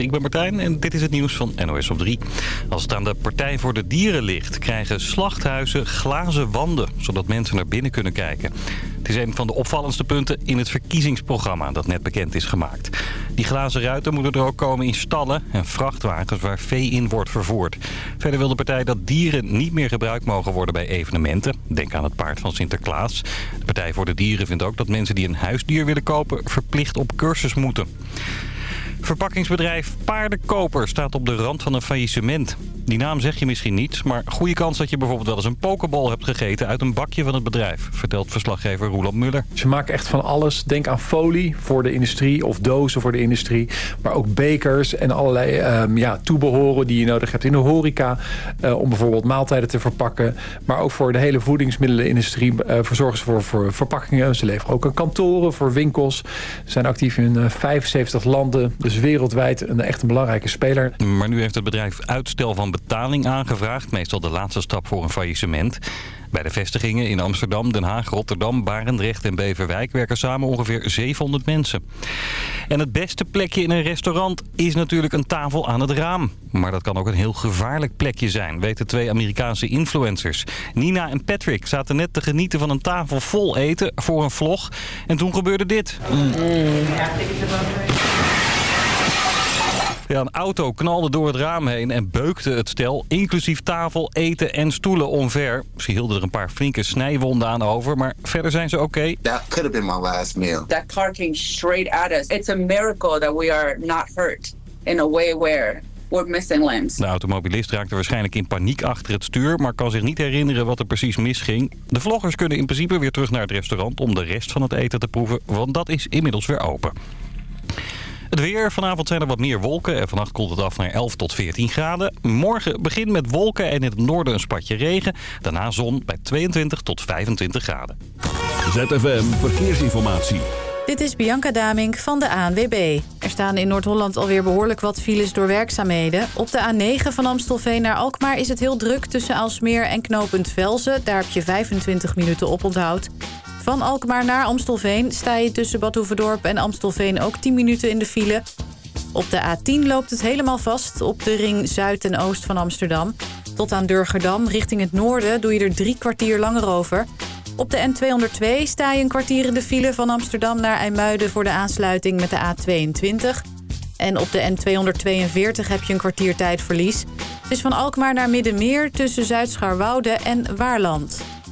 Ik ben Martijn en dit is het nieuws van NOS op 3. Als het aan de Partij voor de Dieren ligt, krijgen slachthuizen glazen wanden... zodat mensen naar binnen kunnen kijken. Het is een van de opvallendste punten in het verkiezingsprogramma dat net bekend is gemaakt. Die glazen ruiten moeten er ook komen in stallen en vrachtwagens waar vee in wordt vervoerd. Verder wil de partij dat dieren niet meer gebruikt mogen worden bij evenementen. Denk aan het paard van Sinterklaas. De Partij voor de Dieren vindt ook dat mensen die een huisdier willen kopen verplicht op cursus moeten. Verpakkingsbedrijf Paardenkoper staat op de rand van een faillissement. Die naam zeg je misschien niet, maar goede kans dat je bijvoorbeeld wel eens een pokeball hebt gegeten uit een bakje van het bedrijf, vertelt verslaggever Roland Muller. Ze maken echt van alles. Denk aan folie voor de industrie of dozen voor de industrie. Maar ook bekers en allerlei um, ja, toebehoren die je nodig hebt in de horeca. Uh, om bijvoorbeeld maaltijden te verpakken. Maar ook voor de hele voedingsmiddelenindustrie uh, verzorgen ze voor, verpakkingen. Ze leveren ook kantoren voor winkels. Ze zijn actief in uh, 75 landen. Dus wereldwijd een echt een belangrijke speler. Maar nu heeft het bedrijf uitstel van betaling aangevraagd. Meestal de laatste stap voor een faillissement. Bij de vestigingen in Amsterdam, Den Haag, Rotterdam, Barendrecht en Beverwijk werken samen ongeveer 700 mensen. En het beste plekje in een restaurant is natuurlijk een tafel aan het raam. Maar dat kan ook een heel gevaarlijk plekje zijn, weten twee Amerikaanse influencers. Nina en Patrick zaten net te genieten van een tafel vol eten voor een vlog. En toen gebeurde dit. Mm. Ja, een auto knalde door het raam heen en beukte het stel, inclusief tafel, eten en stoelen omver. Ze hielden er een paar flinke snijwonden aan over, maar verder zijn ze oké. Okay. That could have been my last meal. That car came straight at us. It's a miracle that we are not hurt in a way where we're missing limbs. De automobilist raakte waarschijnlijk in paniek achter het stuur, maar kan zich niet herinneren wat er precies misging. De vloggers kunnen in principe weer terug naar het restaurant om de rest van het eten te proeven, want dat is inmiddels weer open. Het weer. Vanavond zijn er wat meer wolken en vannacht koelt het af naar 11 tot 14 graden. Morgen begint met wolken en in het noorden een spatje regen. Daarna zon bij 22 tot 25 graden. ZFM Verkeersinformatie. Dit is Bianca Damink van de ANWB. Er staan in Noord-Holland alweer behoorlijk wat files door werkzaamheden. Op de A9 van Amstelveen naar Alkmaar is het heel druk tussen Alsmeer en knooppunt Velzen. Daar heb je 25 minuten op onthoud. Van Alkmaar naar Amstelveen sta je tussen Bad en Amstelveen ook 10 minuten in de file. Op de A10 loopt het helemaal vast op de ring Zuid en Oost van Amsterdam. Tot aan Durgerdam richting het noorden doe je er drie kwartier langer over. Op de N202 sta je een kwartier in de file van Amsterdam naar IJmuiden... voor de aansluiting met de A22. En op de N242 heb je een kwartier tijdverlies. Het is van Alkmaar naar Middenmeer tussen Zuid-Scharwoude en Waarland.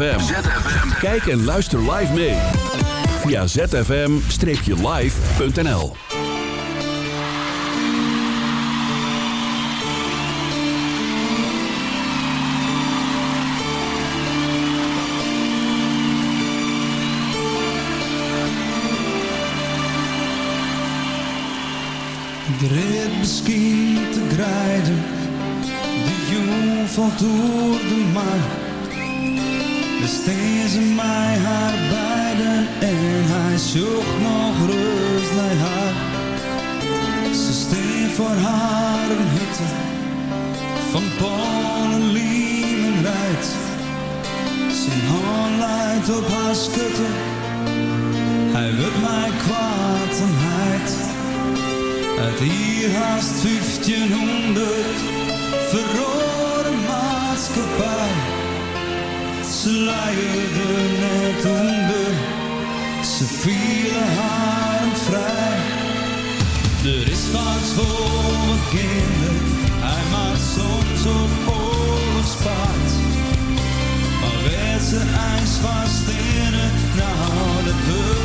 ZFM. Kijk en luister live mee. Via zfm-live.nl De rit misschien te grijden, de jong valt door de mar. Besteed ze mij haar beiden en hij zocht nog rust naar haar. Ze steen voor haar een hutte van Polen, Liemen rijdt. Zijn hand leidt op haar schutte, hij wil mij kwaad en heid. Uit hier haast 1500 verrode maatschappij. Ze leiden net onder, ze vielen haar vrij. Er is wat voor kinderen, hij maakt soms op oorlogspaard. Maar werd ze ijs vast in het, nou dat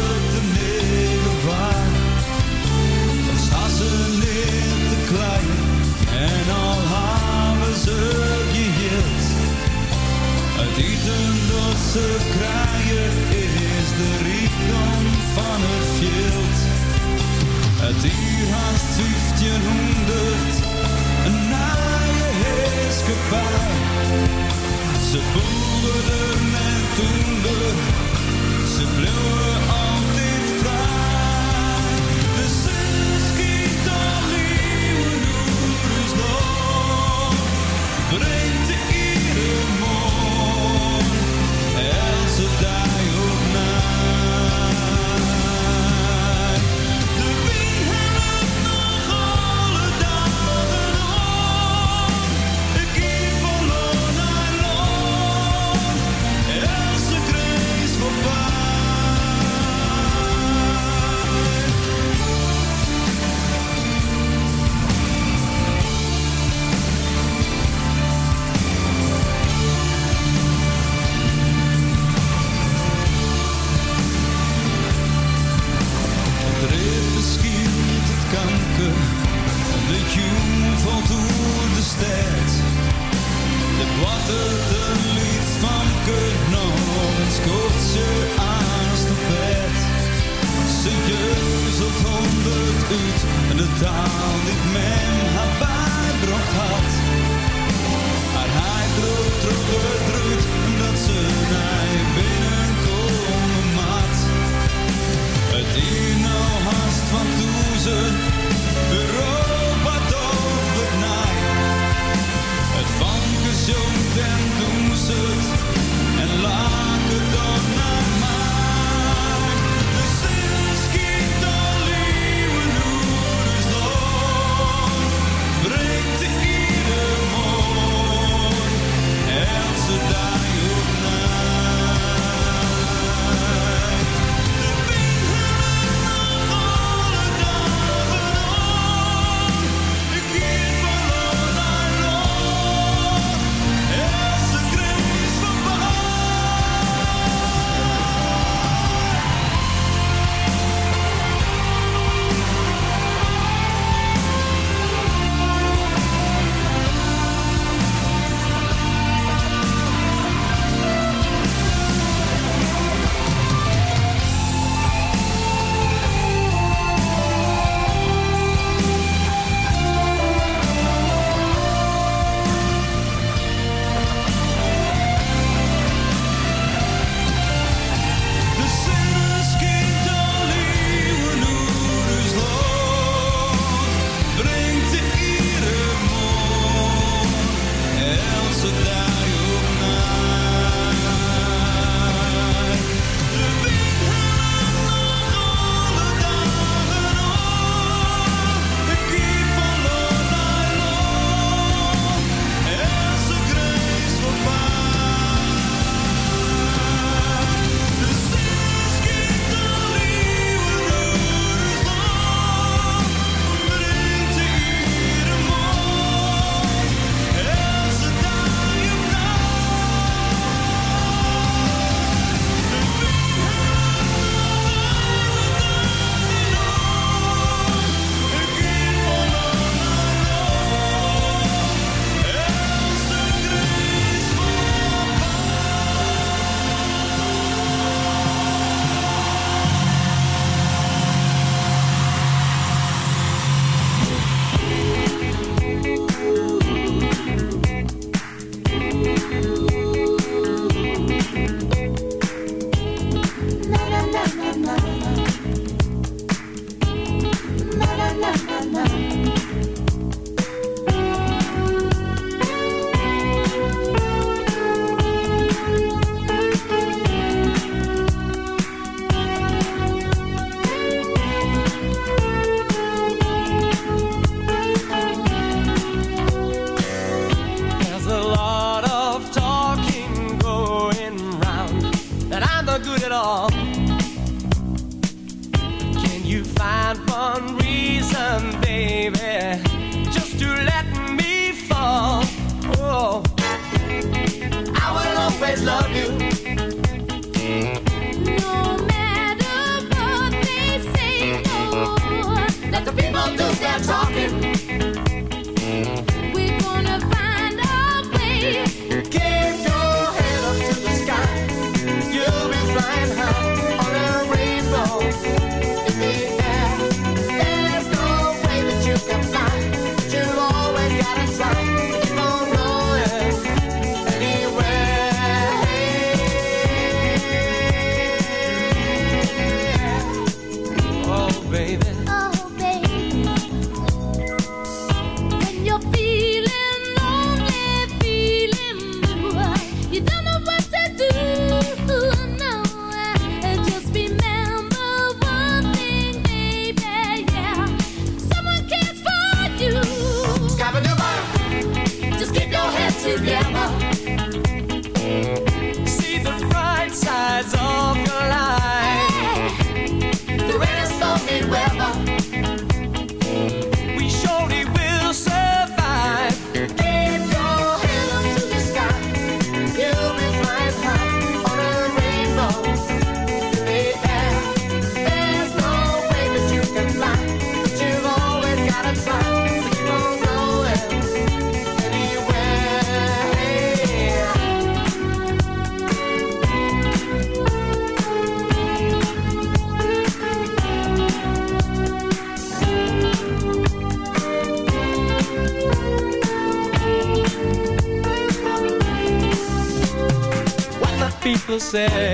people said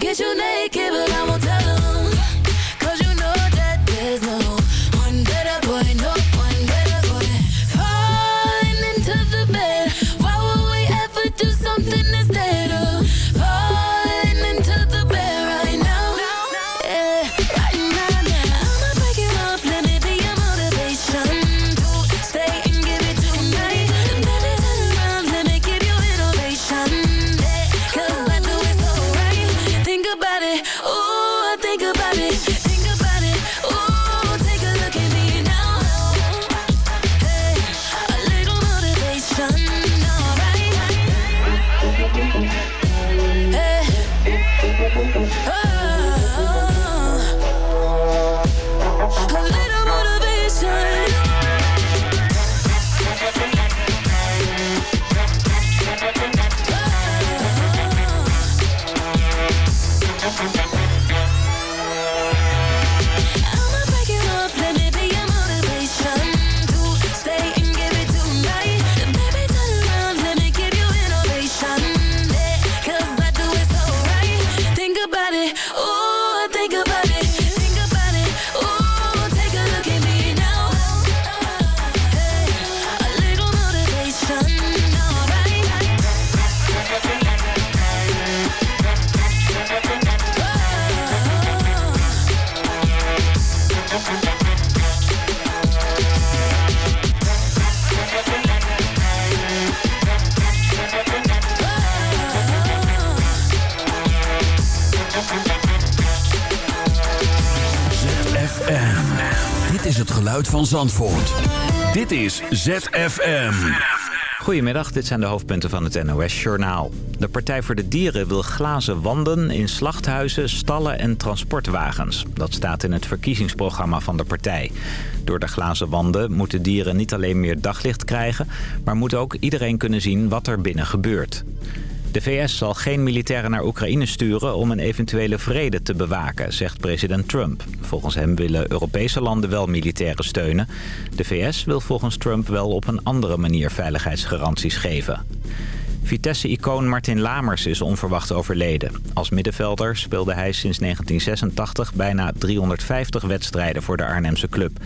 Get you naked, but I won't Zandvoort. Dit is ZFM. Goedemiddag, dit zijn de hoofdpunten van het NOS-journaal. De Partij voor de Dieren wil glazen wanden in slachthuizen, stallen en transportwagens. Dat staat in het verkiezingsprogramma van de partij. Door de glazen wanden moeten dieren niet alleen meer daglicht krijgen... maar moet ook iedereen kunnen zien wat er binnen gebeurt. De VS zal geen militairen naar Oekraïne sturen om een eventuele vrede te bewaken, zegt president Trump. Volgens hem willen Europese landen wel militairen steunen. De VS wil volgens Trump wel op een andere manier veiligheidsgaranties geven. Vitesse-icoon Martin Lamers is onverwacht overleden. Als middenvelder speelde hij sinds 1986 bijna 350 wedstrijden voor de Arnhemse club.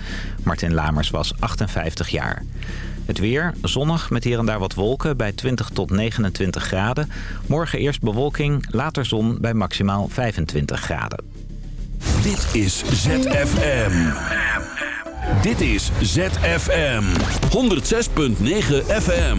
Martin Lamers was 58 jaar. Het weer, zonnig met hier en daar wat wolken bij 20 tot 29 graden. Morgen eerst bewolking, later zon bij maximaal 25 graden. Dit is ZFM. Dit is ZFM. 106.9 FM.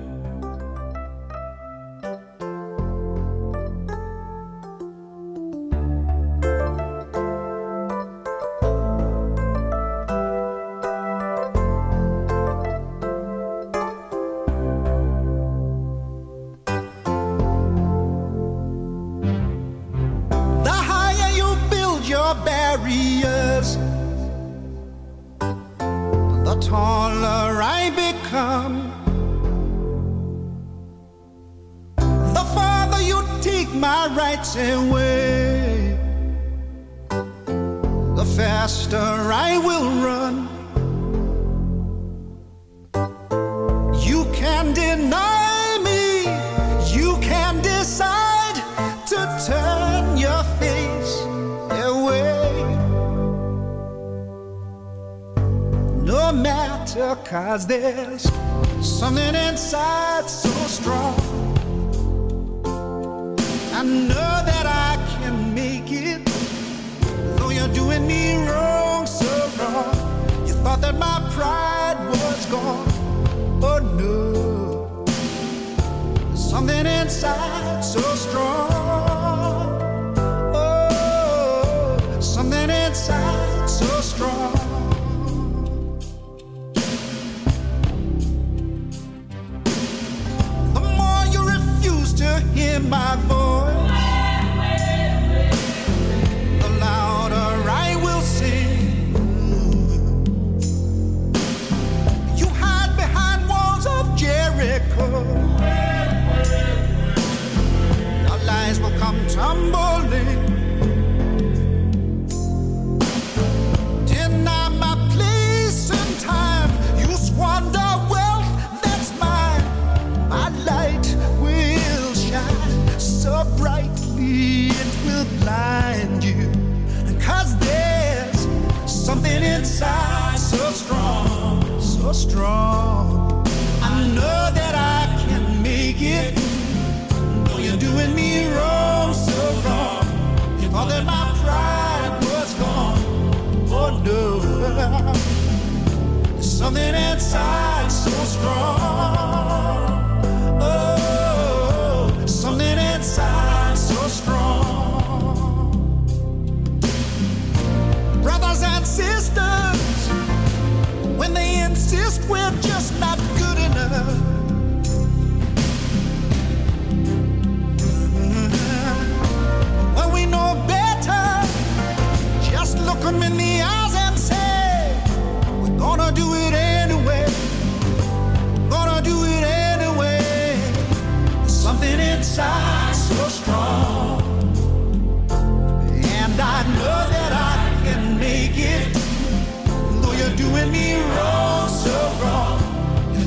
inside so strong.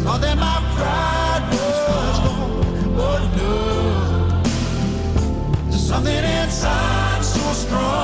All that my pride was gone. Oh no, there's something inside so strong.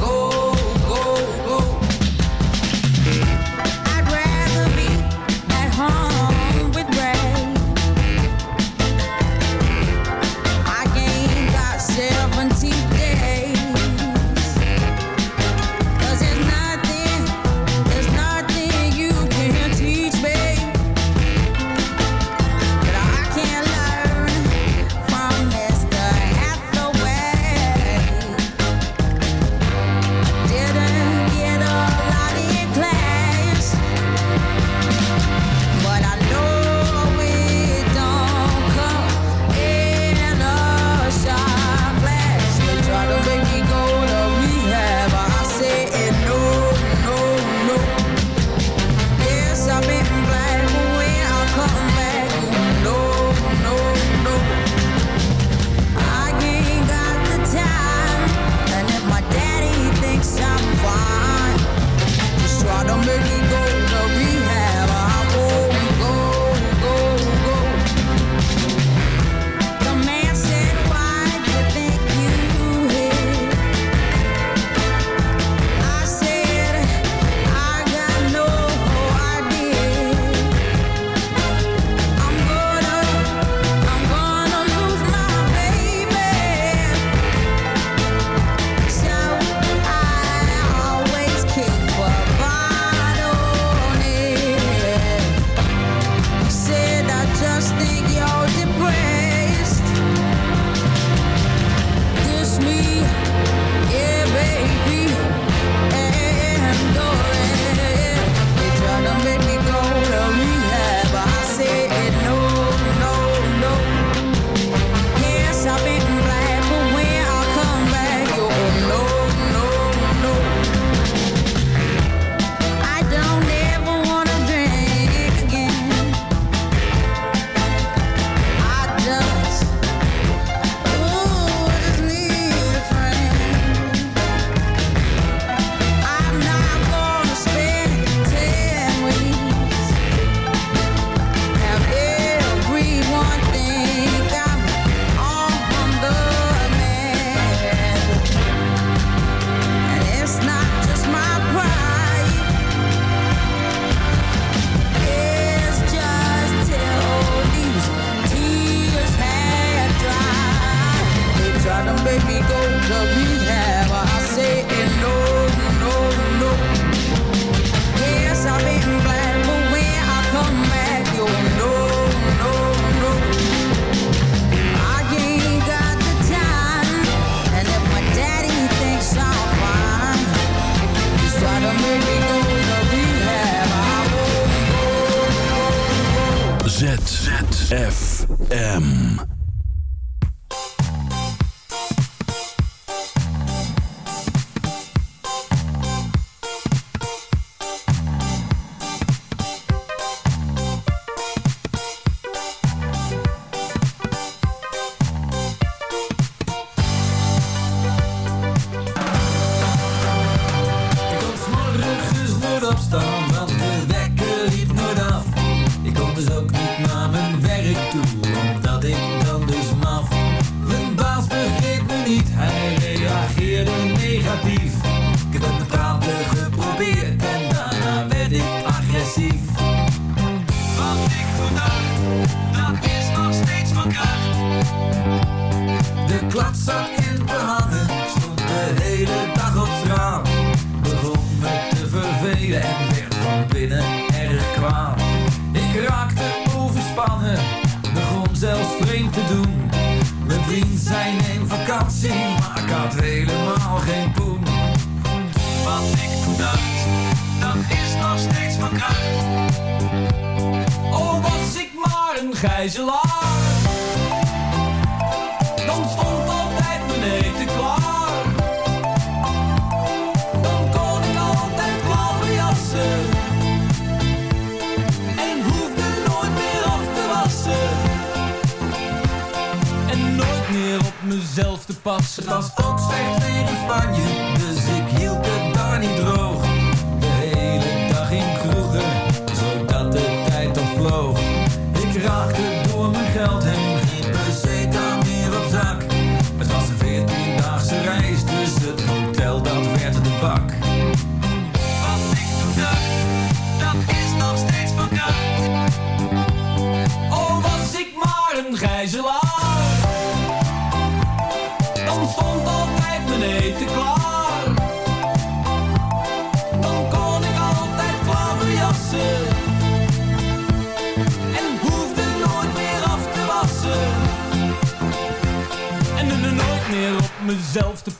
M.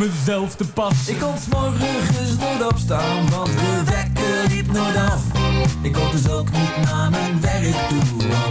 mezelf te pas. Ik kon s'morgens nooit opstaan, want de wekker liep nooit af. Ik kon dus ook niet naar mijn werk toe.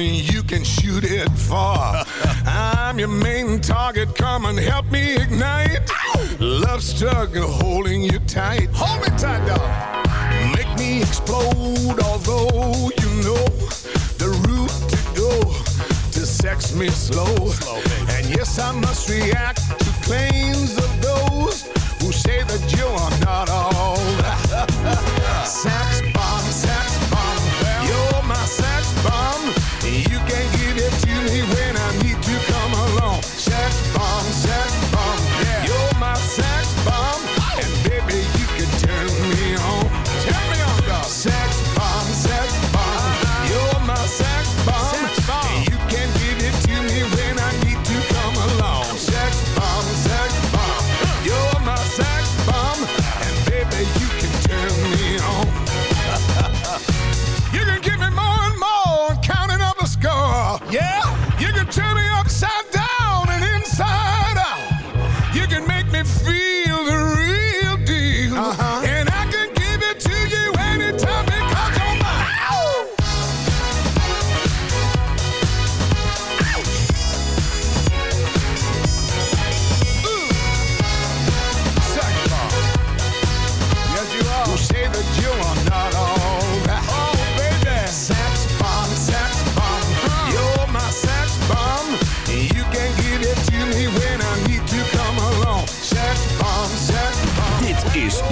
and you can shoot it far. I'm your main target, come and help me ignite. Love struggle holding you tight. Hold me tight, dog. Make me explode, although you know the route to go to sex me slow. slow and yes, I must react to claims of those